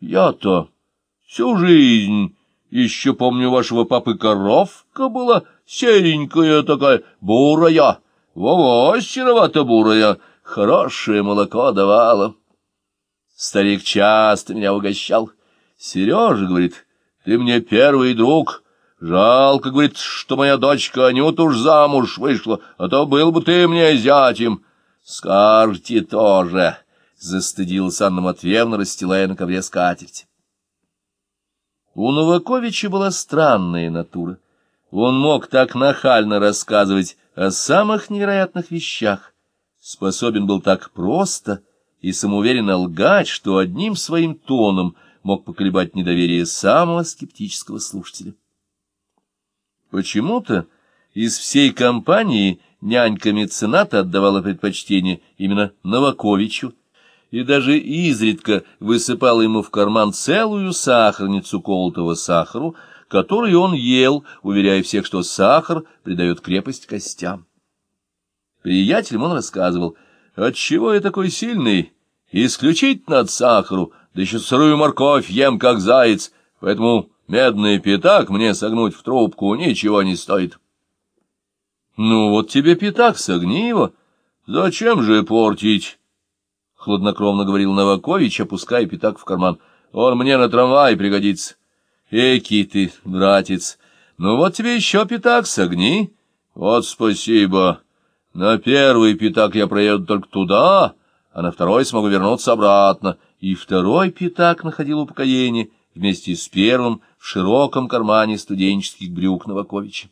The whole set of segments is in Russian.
Я-то всю жизнь еще помню вашего папы коровка была серенькая такая, бурая, во-во, серовато-бурая, хорошее молоко давала. Старик часто меня угощал. Сережа, говорит, ты мне первый друг. Жалко, говорит, что моя дочка Анюта уж замуж вышла, а то был бы ты мне зятем. Скажете тоже, — застыдилась Анна Матвеевна, расстилая на ковре скатерть. У Новаковича была странная натура. Он мог так нахально рассказывать о самых невероятных вещах, способен был так просто и самоуверенно лгать, что одним своим тоном мог поколебать недоверие самого скептического слушателя. Почему-то из всей компании нянька-мецената отдавала предпочтение именно Новаковичу, и даже изредка высыпала ему в карман целую сахарницу колотого сахару, который он ел, уверяя всех, что сахар придает крепость костям. Приятелям он рассказывал, отчего я такой сильный, исключительно от сахару, да еще сырую морковь ем, как заяц, поэтому медный пятак мне согнуть в трубку ничего не стоит. Ну вот тебе пятак, согни его. Зачем же портить? — хладнокровно говорил Новакович, опуская пятак в карман. — Он мне на трамвай пригодится. — Эки ты, братец, ну вот тебе еще пятак, согни. — Вот спасибо. На первый пятак я проеду только туда, а на второй смогу вернуться обратно. И второй пятак находил упокоение вместе с первым в широком кармане студенческих брюк Новаковича.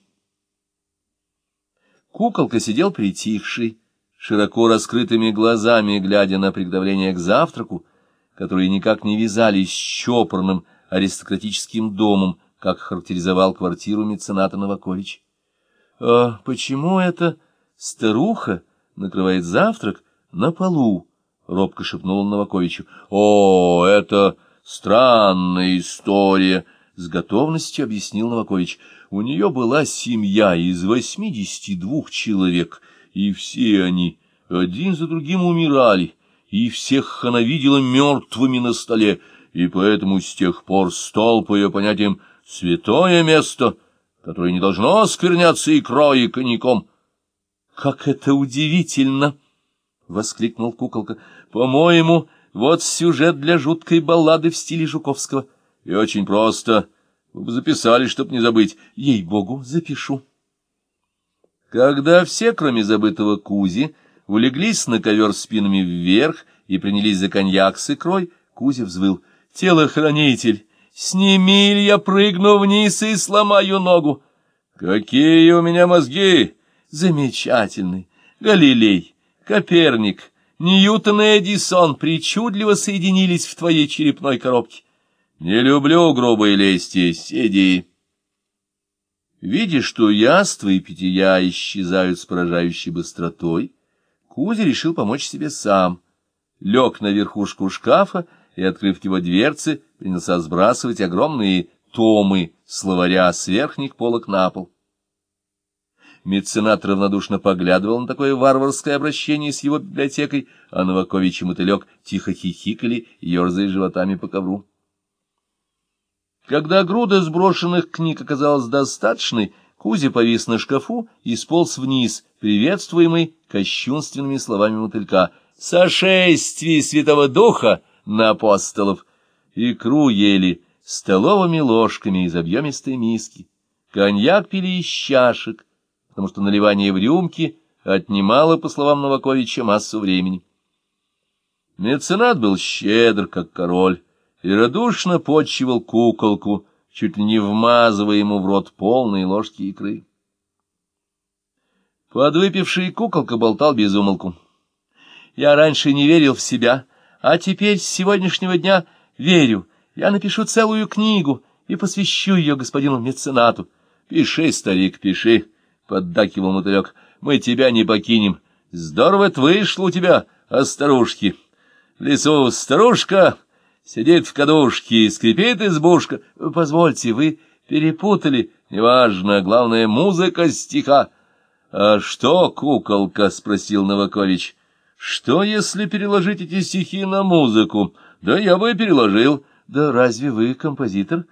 Куколка сидел притихший, широко раскрытыми глазами, глядя на приготовление к завтраку, которые никак не вязались с чопорным аристократическим домом, как характеризовал квартиру мецената Новакович. — А почему это старуха накрывает завтрак на полу? — робко шепнул Новаковичу. — О, это странная история! — с готовностью объяснил Новакович. — У нее была семья из восьмидесяти двух человек, и все они один за другим умирали, и всех она видела мертвыми на столе, и поэтому с тех пор стол, по ее понятиям, святое место, которое не должно оскверняться икрой и коньяком. — Как это удивительно! — воскликнул куколка. — По-моему, вот сюжет для жуткой баллады в стиле Жуковского. И очень просто. Вы бы записали, чтоб не забыть. Ей-богу, запишу. Когда все, кроме забытого Кузи, улеглись на ковер спинами вверх и принялись за коньяк с икрой, Кузя взвыл. «Телохранитель, сними, или я прыгну вниз и сломаю ногу!» «Какие у меня мозги!» «Замечательный! Галилей, Коперник, Ньютон и Эдисон причудливо соединились в твоей черепной коробке. Не люблю грубой лести, сиди!» Видя, что яства и питья исчезают с поражающей быстротой, Кузя решил помочь себе сам. Лег на верхушку шкафа и, открыв его дверцы, принялся сбрасывать огромные томы словаря с верхних полок на пол. Меценат равнодушно поглядывал на такое варварское обращение с его библиотекой, а Новакович и Мотылек тихо хихикали, ерзая животами по ковру. Когда груда сброшенных книг оказалась достаточной, Кузя повис на шкафу и сполз вниз, приветствуемый кощунственными словами мотылька «Сошествие Святого Духа на апостолов!» Икру ели столовыми ложками из объемистой миски. Коньяк пили из чашек, потому что наливание в рюмки отнимало, по словам Новаковича, массу времени. Меценат был щедр, как король, и радушно подчивал куколку, чуть ли не вмазывая ему в рот полные ложки икры. Подвыпивший куколка болтал без умолку. Я раньше не верил в себя, а теперь с сегодняшнего дня верю. Я напишу целую книгу и посвящу ее господину меценату. — Пиши, старик, пиши, — поддакивал мотылек, — мы тебя не покинем. Здорово это вышло у тебя, а старушки. В лесу старушка Сидит в кадушке, скрипит избушка. Позвольте, вы перепутали. Неважно, главное, музыка стиха. — А что, куколка? — спросил Новакович. — Что, если переложить эти стихи на музыку? Да я бы переложил. Да разве вы композитор?